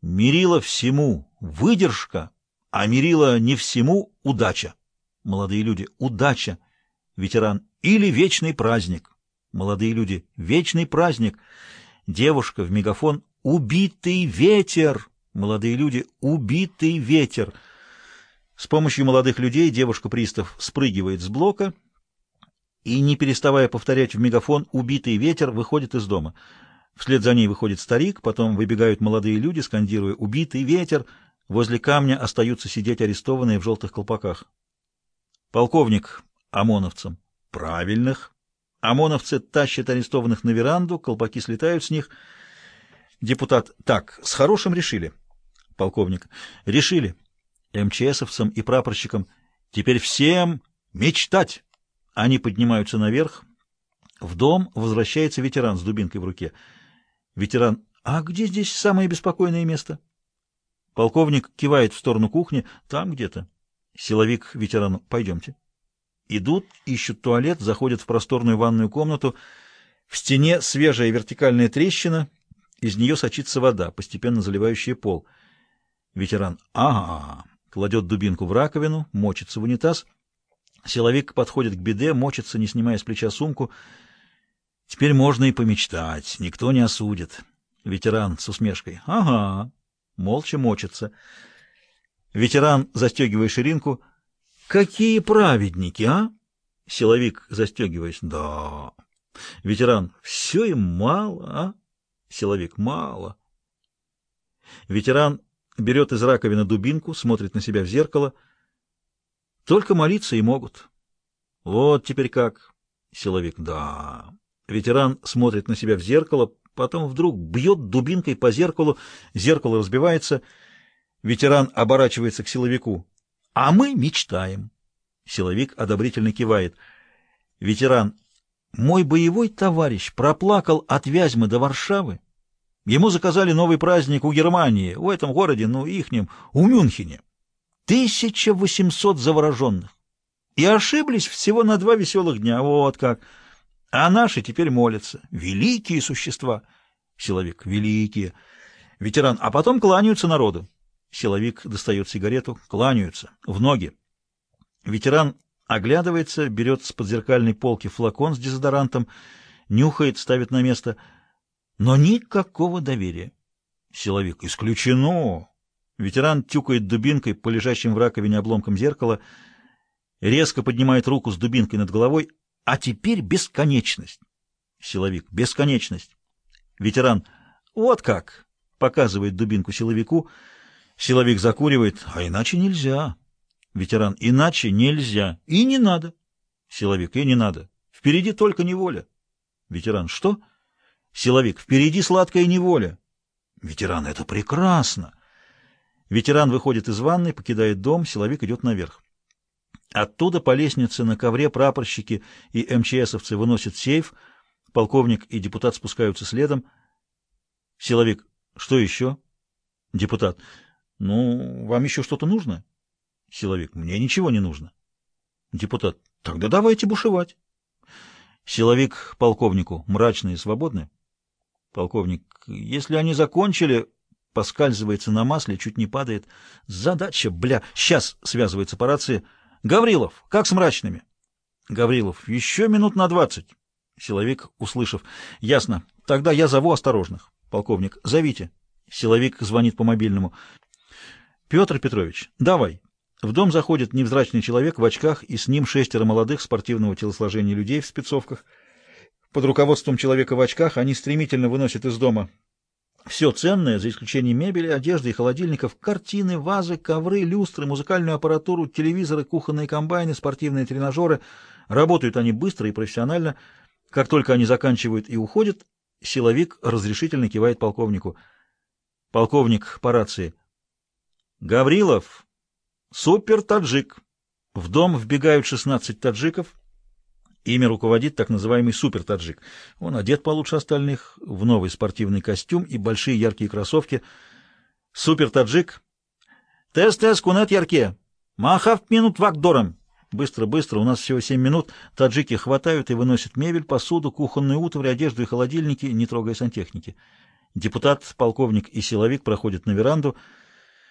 Мерила всему выдержка, а мерила не всему удача. Молодые люди, удача. Ветеран, или вечный праздник. Молодые люди, вечный праздник. Девушка в мегафон, убитый ветер. Молодые люди, убитый ветер. С помощью молодых людей девушка-пристав спрыгивает с блока и, не переставая повторять в мегафон «убитый ветер», выходит из дома. Вслед за ней выходит старик, потом выбегают молодые люди, скандируя «убитый ветер». Возле камня остаются сидеть арестованные в желтых колпаках. Полковник ОМОНовцам. Правильных. ОМОНовцы тащат арестованных на веранду, колпаки слетают с них. Депутат. Так, с хорошим решили. Полковник. Решили. МЧСовцам и прапорщикам. Теперь всем мечтать. Они поднимаются наверх. В дом возвращается ветеран с дубинкой в руке. Ветеран. А где здесь самое беспокойное место? Полковник кивает в сторону кухни. Там где-то. Силовик ветерану. Пойдемте. Идут, ищут туалет, заходят в просторную ванную комнату. В стене свежая вертикальная трещина. Из нее сочится вода, постепенно заливающая пол. Ветеран. Ага. Кладет дубинку в раковину, мочится в унитаз. Силовик подходит к беде, мочится, не снимая с плеча сумку. Теперь можно и помечтать, никто не осудит. Ветеран с усмешкой. Ага. Молча мочится. Ветеран, застегивая ширинку. Какие праведники, а? Силовик, застегиваясь. Да. Ветеран. Все им мало, а? Силовик. Мало. Ветеран берет из раковины дубинку, смотрит на себя в зеркало. Только молиться и могут. Вот теперь как. Силовик. Да. Ветеран смотрит на себя в зеркало, потом вдруг бьет дубинкой по зеркалу, зеркало разбивается. Ветеран оборачивается к силовику. А мы мечтаем. Силовик одобрительно кивает. Ветеран. Мой боевой товарищ проплакал от Вязьмы до Варшавы. Ему заказали новый праздник у Германии, в этом городе, ну, ихнем, у Мюнхене. 1800 завороженных. И ошиблись всего на два веселых дня, вот как. А наши теперь молятся. Великие существа. Силовик, великие. Ветеран, а потом кланяются народу. Силовик достает сигарету, кланяются, в ноги. Ветеран оглядывается, берет с подзеркальной полки флакон с дезодорантом, нюхает, ставит на место — но никакого доверия. Силовик. Исключено. Ветеран тюкает дубинкой по лежащим в раковине обломкам зеркала, резко поднимает руку с дубинкой над головой. А теперь бесконечность. Силовик. Бесконечность. Ветеран. Вот как. Показывает дубинку силовику. Силовик закуривает. А иначе нельзя. Ветеран. Иначе нельзя. И не надо. Силовик. И не надо. Впереди только неволя. Ветеран. Что? Силовик. Впереди сладкая неволя. Ветеран. Это прекрасно. Ветеран выходит из ванной, покидает дом, силовик идет наверх. Оттуда по лестнице на ковре прапорщики и МЧСовцы выносят сейф, полковник и депутат спускаются следом. Силовик. Что еще? Депутат. Ну, вам еще что-то нужно? Силовик. Мне ничего не нужно. Депутат. Тогда давайте бушевать. Силовик полковнику. Мрачный и свободный. Полковник, если они закончили, поскальзывается на масле, чуть не падает. Задача, бля, сейчас связывается по рации. Гаврилов, как с мрачными? Гаврилов, еще минут на двадцать. Силовик, услышав, ясно, тогда я зову осторожных. Полковник, зовите. Силовик звонит по мобильному. Петр Петрович, давай. В дом заходит невзрачный человек в очках, и с ним шестеро молодых спортивного телосложения людей в спецовках — под руководством человека в очках они стремительно выносят из дома все ценное, за исключением мебели, одежды и холодильников, картины, вазы, ковры, люстры, музыкальную аппаратуру, телевизоры, кухонные комбайны, спортивные тренажеры. Работают они быстро и профессионально. Как только они заканчивают и уходят, силовик разрешительно кивает полковнику. Полковник по рации. «Гаврилов! Супер-таджик!» В дом вбегают 16 таджиков, Ими руководит так называемый супер-таджик. Он одет получше остальных, в новый спортивный костюм и большие яркие кроссовки. Супер-таджик. Тест-тест, кунет ярке. Махав минут вакдором. Быстро-быстро, у нас всего семь минут. Таджики хватают и выносят мебель, посуду, кухонную утварь, одежду и холодильники, не трогая сантехники. Депутат, полковник и силовик проходят на веранду.